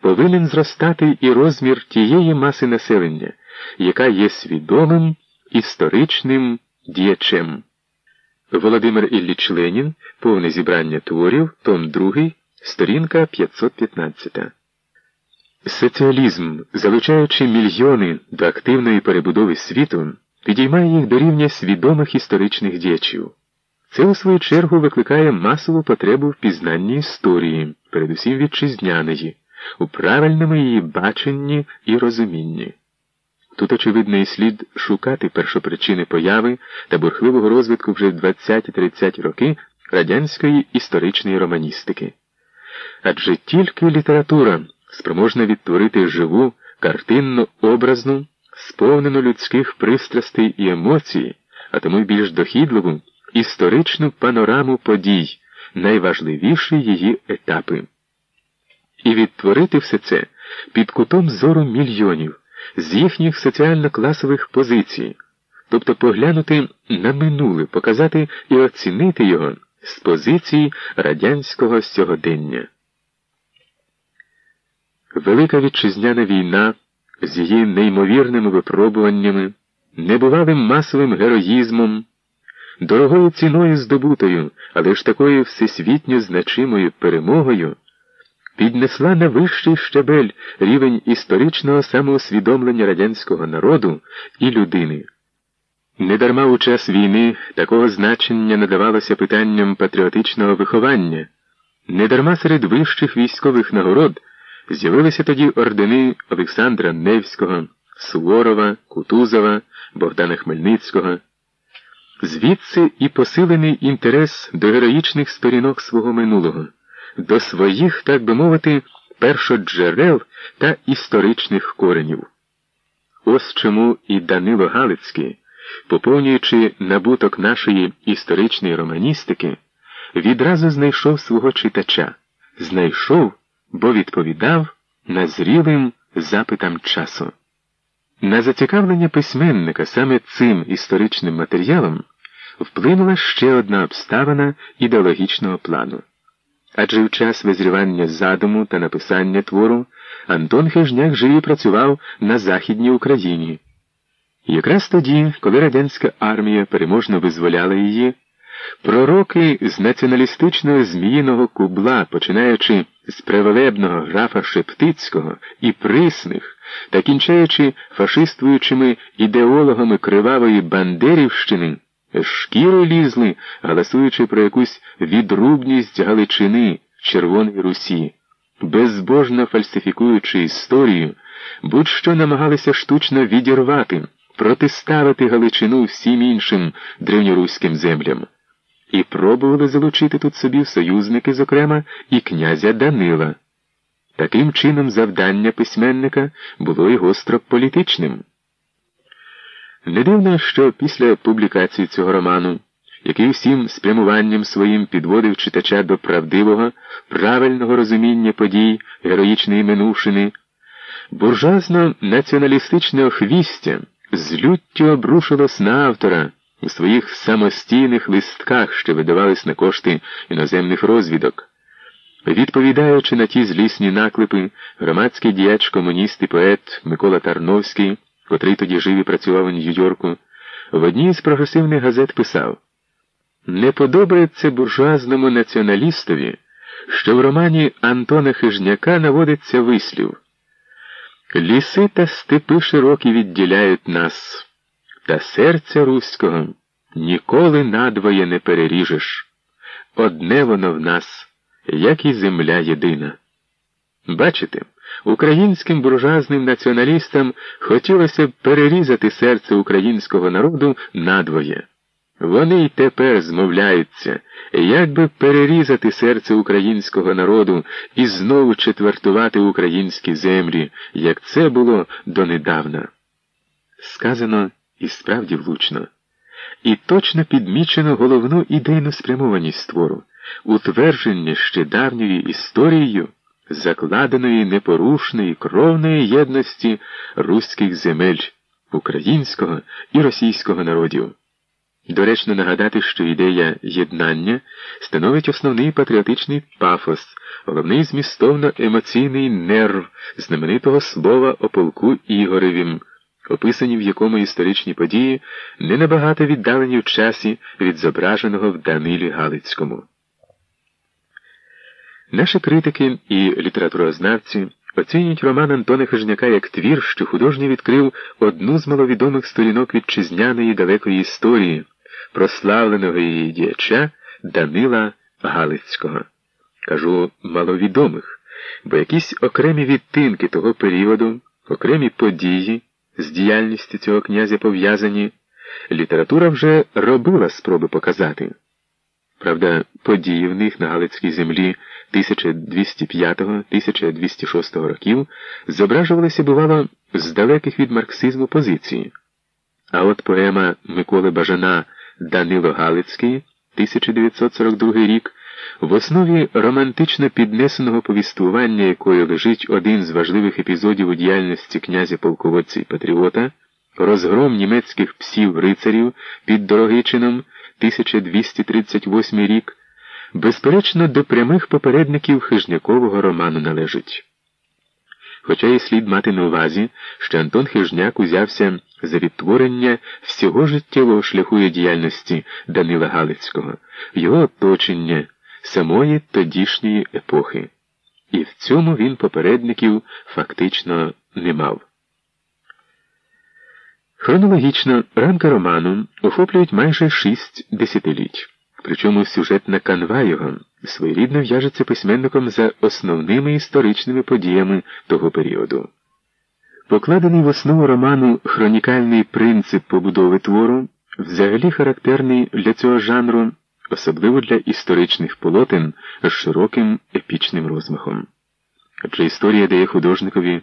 повинен зростати і розмір тієї маси населення, яка є свідомим історичним діячем. Володимир Ілліч Ленін, повне зібрання творів, том 2, сторінка 515. Соціалізм, залучаючи мільйони до активної перебудови світу, підіймає їх до рівня свідомих історичних діячів. Це, у свою чергу, викликає масову потребу в пізнанні історії, передусім вітчизняної, у правильному її баченні і розумінні. Тут, очевидно, і слід шукати першопричини появи та бурхливого розвитку вже в 20-30 роки радянської історичної романістики. Адже тільки література спроможна відтворити живу, картинно образну, сповнену людських пристрастей і емоцій, а тому й більш дохідливу, історичну панораму подій, найважливіші її етапи. І відтворити все це під кутом зору мільйонів з їхніх соціально-класових позицій, тобто поглянути на минуле, показати і оцінити його з позиції радянського сьогодення. Велика вітчизняна війна з її неймовірними випробуваннями, небувалим масовим героїзмом, дорогою ціною здобутою, але ж такою всесвітньо значимою перемогою піднесла на вищий щабель рівень історичного самоусвідомлення радянського народу і людини. Недарма у час війни такого значення надавалося питанням патріотичного виховання, недарма серед вищих військових нагород з'явилися тоді ордени Олександра Невського, Суворова, Кутузова, Богдана Хмельницького. Звідси і посилений інтерес до героїчних сторінок свого минулого до своїх, так би мовити, першоджерел та історичних коренів. Ось чому і Данило Галицький, поповнюючи набуток нашої історичної романістики, відразу знайшов свого читача, знайшов, бо відповідав назрілим запитам часу. На зацікавлення письменника саме цим історичним матеріалом вплинула ще одна обставина ідеологічного плану адже в час визрівання задуму та написання твору Антон Хижняк жив і працював на Західній Україні. якраз тоді, коли радянська армія переможно визволяла її, пророки з націоналістичного зміїного кубла, починаючи з превелебного графа Шептицького і присних та кінчаючи фашистуючими ідеологами кривавої Бандерівщини, шкіри лізли, галасуючи про якусь відрубність Галичини в Червоній Русі, безбожно фальсифікуючи історію, будь-що намагалися штучно відірвати, протиставити Галичину всім іншим древньоруським землям. І пробували залучити тут собі союзники, зокрема, і князя Данила. Таким чином, завдання письменника було і гостро політичним. Не дивно, що після публікації цього роману, який всім спрямуванням своїм підводив читача до правдивого, правильного розуміння подій героїчної минувшини, буржуазно націоналістичне охвістя з люттю обрушилось на автора у своїх самостійних листках, що видавались на кошти іноземних розвідок. Відповідаючи на ті злісні наклепи, громадський діяч комуніст і поет Микола Тарновський котрий тоді жив і працював у Нью-Йорку, в одній з прогресивних газет писав Не подобається буржуазному націоналістові, що в романі Антона Хижняка наводиться вислів Ліси та степи широкі відділяють нас, та серця руського ніколи надвоє не переріжеш. Одне воно в нас, як і земля єдина. Бачите? Українським буржуазним націоналістам хотілося б перерізати серце українського народу надвоє. Вони й тепер змовляються, як би перерізати серце українського народу і знову четвертувати українські землі, як це було донедавна. Сказано і справді влучно. І точно підмічено головну ідейну спрямованість твору, утвердження ще давньою історією закладеної непорушної кровної єдності руських земель українського і російського народів. Доречно нагадати, що ідея єднання становить основний патріотичний пафос головний змістовно емоційний нерв знаменитого слова о полку Ігоревім, описані в якому історичні події не набагато віддалені в часі від зображеного в Данилі Галицькому. Наші критики і літературознавці оцінюють роман Антона Хижняка як твір, що художньо відкрив одну з маловідомих сторінок вітчизняної далекої історії, прославленого її діяча Данила Галицького. Кажу маловідомих, бо якісь окремі відтинки того періоду, окремі події з діяльністю цього князя пов'язані, література вже робила спроби показати. Правда, події в них на Галицькій землі 1205-1206 років зображувалися, бувало, з далеких від марксизму позиції. А от поема Миколи Бажана Данило Галицький 1942 рік в основі романтично піднесеного повістування, якою лежить один з важливих епізодів у діяльності князя полководця і патріота, розгром німецьких псів рицарів під Дорогичином 1238 рік, безперечно, до прямих попередників хижнякового роману належить. Хоча і слід мати на увазі, що Антон Хижняк узявся за відтворення всього життєвого шляху і діяльності Данила Галицького, його оточення самої тодішньої епохи. І в цьому він попередників фактично не мав. Хронологічно рамки роману охоплюють майже шість десятиліть, причому сюжетна канва його своєрідно в'яжеться письменником за основними історичними подіями того періоду. Покладений в основу роману хронікальний принцип побудови твору, взагалі характерний для цього жанру, особливо для історичних полотен з широким епічним розмахом. Адже історія дає художникові